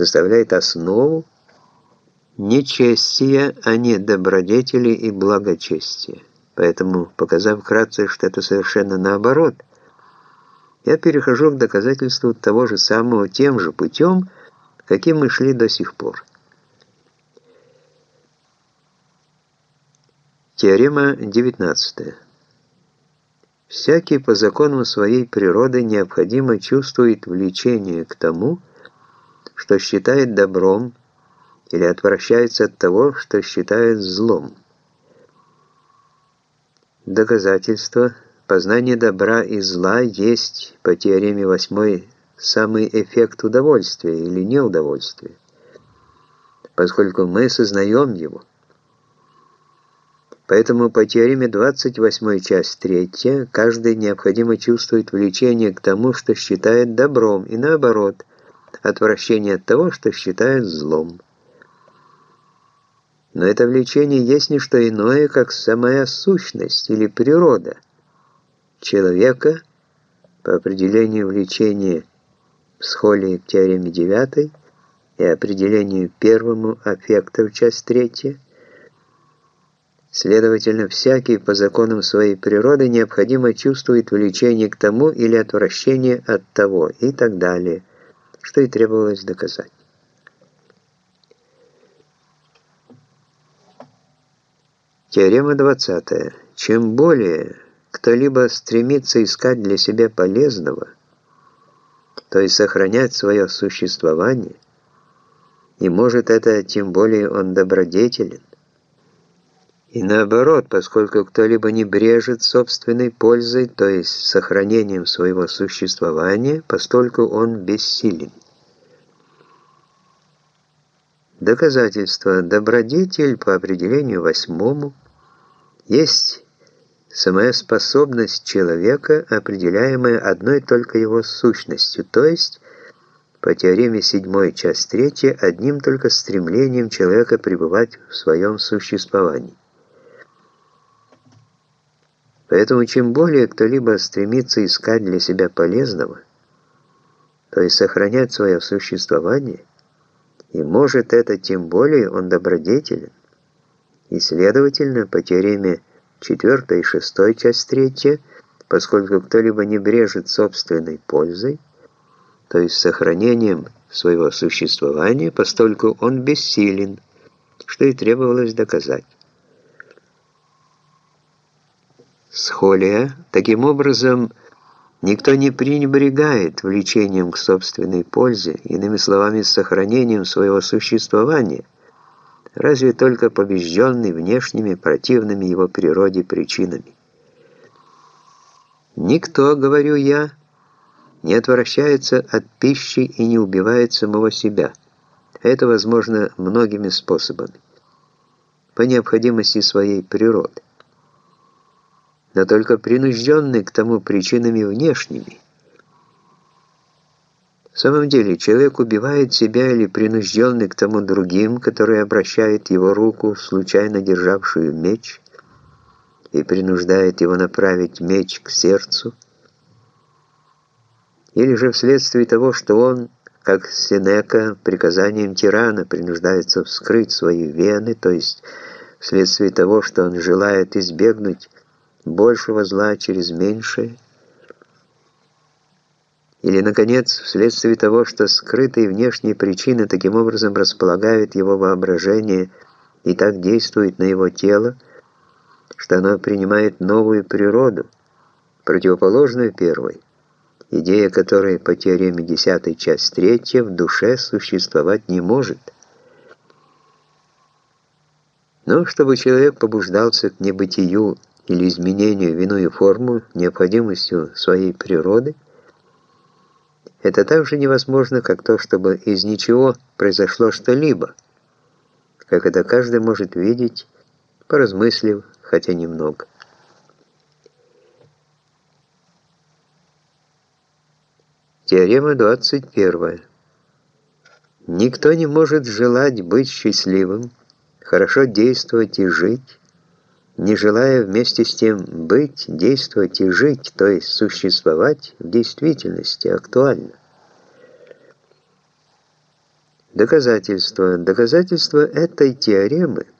составляет основу нечестия, а не добродетели и благочестия. Поэтому, показав вкратце, что это совершенно наоборот, я перехожу к доказательству того же самого тем же путем, каким мы шли до сих пор. Теорема 19. Всякий по закону своей природы необходимо чувствует влечение к тому, что считает добром, или отвращается от того, что считает злом. Доказательство познания добра и зла есть по теореме 8 самый эффект удовольствия или неудовольствия, поскольку мы сознаем его. Поэтому по теореме 28 часть 3 каждый необходимо чувствует влечение к тому, что считает добром, и наоборот, отвращение от того, что считает злом. Но это влечение есть не что иное, как самая сущность или природа человека по определению влечения в схоле к теореме 9 и определению первому аффекта в часть 3 Следовательно, всякий по законам своей природы необходимо чувствует влечение к тому или отвращение от того и так далее, что и требовалось доказать. Теорема 20. Чем более кто-либо стремится искать для себя полезного, то есть сохранять свое существование, и может это тем более он добродетелен, и наоборот, поскольку кто-либо не брежет собственной пользой, то есть сохранением своего существования, постольку он бессилен. Доказательство. Добродетель по определению восьмому есть самая способность человека, определяемая одной только его сущностью, то есть по теореме 7 часть 3 одним только стремлением человека пребывать в своем существовании. Поэтому чем более кто-либо стремится искать для себя полезного, то есть сохранять свое существование, и может это тем более он добродетелен, и, следовательно, по теореме 4 и 6 часть 3, поскольку кто-либо не брежет собственной пользой, то есть сохранением своего существования, постольку он бессилен, что и требовалось доказать. Схолия. Таким образом, никто не пренебрегает влечением к собственной пользе, иными словами, сохранением своего существования, разве только побежденный внешними противными его природе причинами. Никто, говорю я, не отвращается от пищи и не убивает самого себя. Это возможно многими способами, по необходимости своей природы но только принужденный к тому причинами внешними. В самом деле, человек убивает себя или принужденный к тому другим, который обращает его руку, случайно державшую меч, и принуждает его направить меч к сердцу, или же вследствие того, что он, как Сенека, приказанием тирана принуждается вскрыть свои вены, то есть вследствие того, что он желает избегнуть большего зла через меньшее, или, наконец, вследствие того, что скрытые внешние причины таким образом располагают его воображение и так действуют на его тело, что оно принимает новую природу, противоположную первой, идея которой по теореме 10 часть 3 в душе существовать не может. Но чтобы человек побуждался к небытию или изменению в иную форму необходимостью своей природы, это так же невозможно, как то, чтобы из ничего произошло что-либо, как это каждый может видеть, поразмыслив, хотя немного. Теорема 21. Никто не может желать быть счастливым, хорошо действовать и жить, не желая вместе с тем быть, действовать и жить, то есть существовать в действительности актуально. Доказательство. Доказательство этой теоремы –